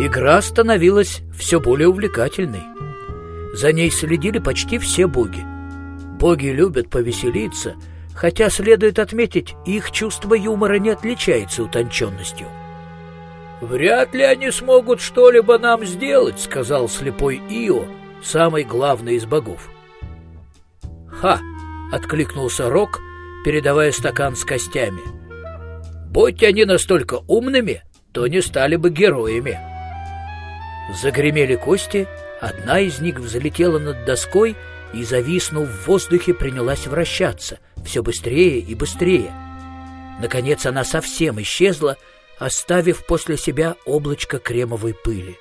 Игра становилась все более увлекательной. За ней следили почти все боги. Боги любят повеселиться, хотя, следует отметить, их чувство юмора не отличается утонченностью. «Вряд ли они смогут что-либо нам сделать», — сказал слепой Ио, самый главный из богов. «Ха!» — откликнулся Рок, передавая стакан с костями. «Будь они настолько умными, то не стали бы героями». Загремели кости, одна из них взлетела над доской и, зависнув в воздухе, принялась вращаться все быстрее и быстрее. Наконец она совсем исчезла, оставив после себя облачко кремовой пыли.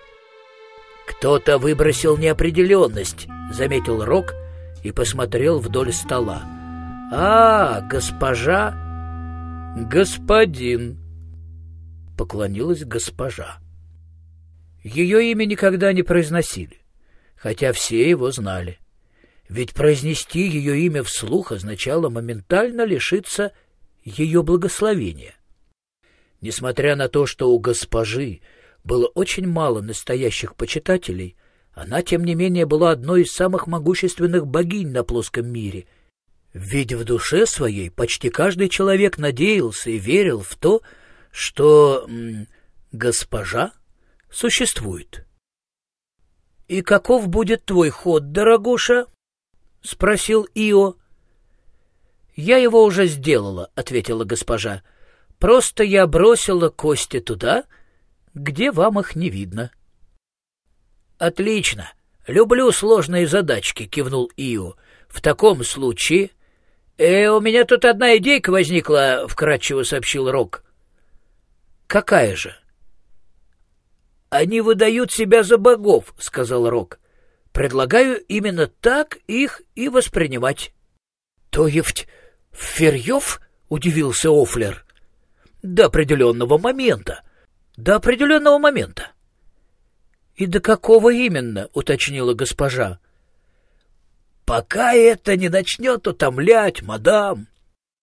«Кто-то выбросил неопределенность», — заметил Рок и посмотрел вдоль стола. «А, госпожа...» «Господин», — поклонилась госпожа. Ее имя никогда не произносили, хотя все его знали. Ведь произнести ее имя вслух означало моментально лишиться ее благословения. Несмотря на то, что у госпожи было очень мало настоящих почитателей, она, тем не менее, была одной из самых могущественных богинь на плоском мире. Ведь в душе своей почти каждый человек надеялся и верил в то, что госпожа существует. — И каков будет твой ход, дорогуша? — спросил Ио. — Я его уже сделала, — ответила госпожа. — Просто я бросила кости туда, где вам их не видно. — Отлично. Люблю сложные задачки, — кивнул Ио. — В таком случае... «Э, у меня тут одна идейка возникла», — вкратчиво сообщил Рок. «Какая же?» «Они выдают себя за богов», — сказал Рок. «Предлагаю именно так их и воспринимать». «То есть Ферьев?» — удивился Офлер. «До определенного момента. До определенного момента». «И до какого именно?» — уточнила госпожа. «Пока это не начнет утомлять, мадам»,